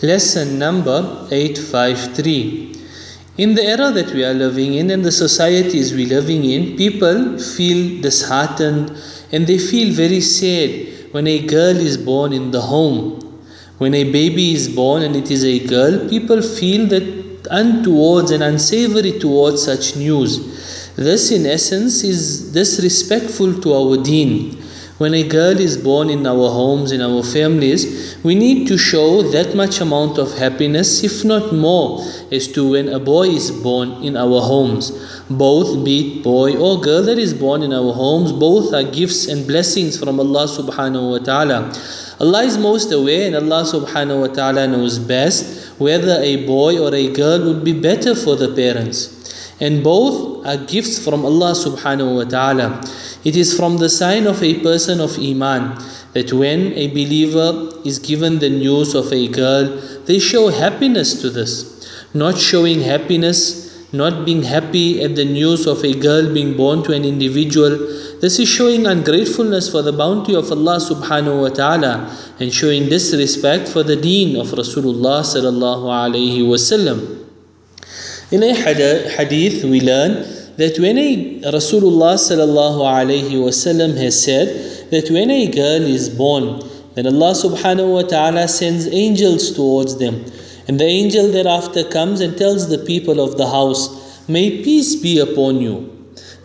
Lesson number 853. In the era that we are living in and the societies we are living in, people feel disheartened and they feel very sad when a girl is born in the home. When a baby is born and it is a girl, people feel that untowards and unsavory towards such news. This, in essence, is disrespectful to our deen. When a girl is born in our homes, in our families, we need to show that much amount of happiness, if not more, as to when a boy is born in our homes. Both, be it boy or girl that is born in our homes, both are gifts and blessings from Allah subhanahu wa ta'ala. Allah is most aware and Allah subhanahu wa ta'ala knows best whether a boy or a girl would be better for the parents. And both are gifts from Allah subhanahu wa ta'ala. It is from the sign of a person of Iman that when a believer is given the news of a girl, they show happiness to this. Not showing happiness, not being happy at the news of a girl being born to an individual, this is showing ungratefulness for the bounty of Allah subhanahu wa ta'ala and showing disrespect for the deen of Rasulullah sallallahu alayhi wasallam. In a hadith, we learn that when a Rasulullah sallallahu alayhi wasallam has said that when a girl is born, then Allah subhanahu wa ta'ala sends angels towards them. And the angel thereafter comes and tells the people of the house, May peace be upon you.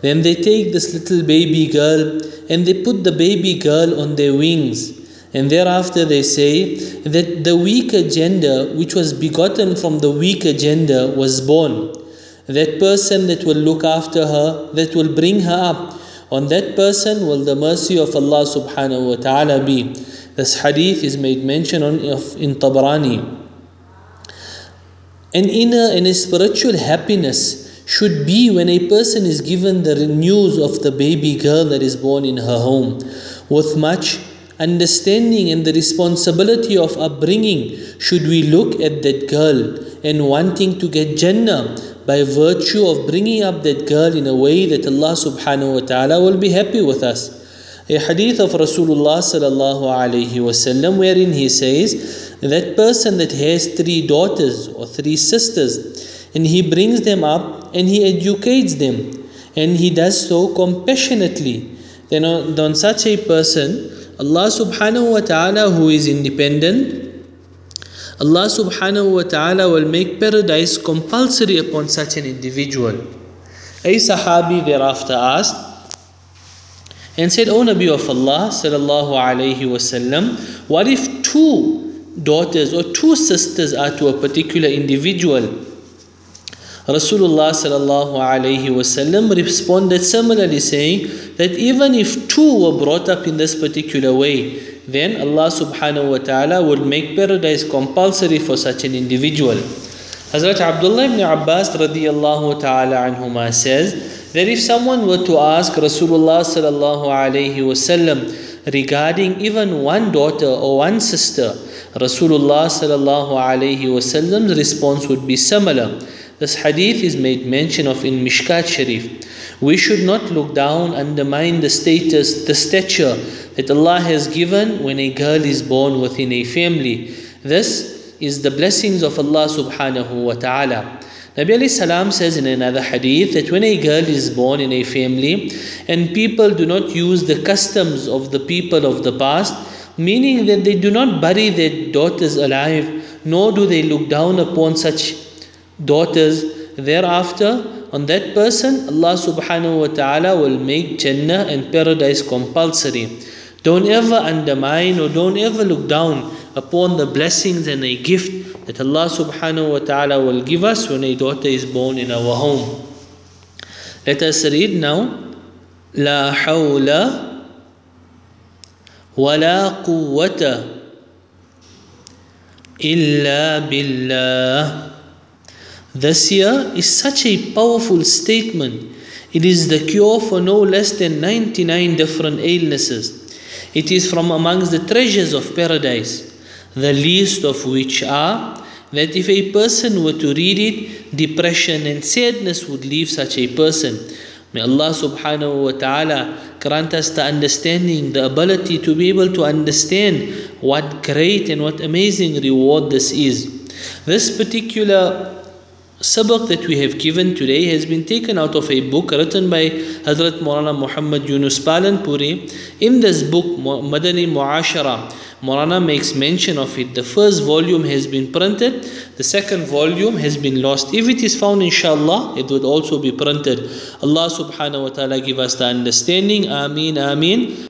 Then they take this little baby girl and they put the baby girl on their wings. And thereafter they say that the weaker gender, which was begotten from the weaker gender, was born. That person that will look after her, that will bring her up, on that person will the mercy of Allah subhanahu wa ta'ala be. This hadith is made mention on in Tabrani. An inner and a spiritual happiness should be when a person is given the news of the baby girl that is born in her home with much understanding and the responsibility of upbringing should we look at that girl and wanting to get Jannah by virtue of bringing up that girl in a way that Allah subhanahu wa ta'ala will be happy with us. A hadith of Rasulullah sallallahu alayhi wasallam wherein he says that person that has three daughters or three sisters and he brings them up and he educates them and he does so compassionately then on, on such a person Allah subhanahu wa ta'ala who is independent Allah subhanahu wa ta'ala will make paradise compulsory upon such an individual. A Sahabi thereafter asked and said, O Nabi of Allah sallallahu alayhi wasallam, what if two daughters or two sisters are to a particular individual? Rasulullah sallallahu alayhi wasallam responded similarly saying that even if two were brought up in this particular way, then Allah subhanahu wa ta'ala will make paradise compulsory for such an individual. Hazrat Abdullah ibn Abbas radiyallahu ta'ala anhuma says that if someone were to ask Rasulullah sallallahu alayhi wasallam regarding even one daughter or one sister, Rasulullah sallallahu alayhi wasallam's response would be similar. This hadith is made mention of in Mishkat Sharif. We should not look down, undermine the status, the stature that Allah has given when a girl is born within a family. This is the blessings of Allah subhanahu wa ta'ala. Nabi salam says in another hadith that when a girl is born in a family and people do not use the customs of the people of the past, meaning that they do not bury their daughters alive, nor do they look down upon such daughters thereafter on that person Allah subhanahu wa ta'ala will make Jannah and paradise compulsory don't ever undermine or don't ever look down upon the blessings and the gift that Allah subhanahu wa ta'ala will give us when a daughter is born in our home. Let us read now La hawla wa la إلا illa. This year is such a powerful statement. It is the cure for no less than 99 different illnesses. It is from amongst the treasures of paradise, the least of which are that if a person were to read it, depression and sadness would leave such a person. May Allah subhanahu wa ta'ala grant us the understanding, the ability to be able to understand what great and what amazing reward this is. This particular sabaq that we have given today has been taken out of a book written by Hazrat Maulana Muhammad Yunus Palanpuri. In this book, Madani Muashara, Maulana makes mention of it. The first volume has been printed, the second volume has been lost. If it is found, inshallah, it would also be printed. Allah subhanahu wa ta'ala give us the understanding. Ameen, Ameen.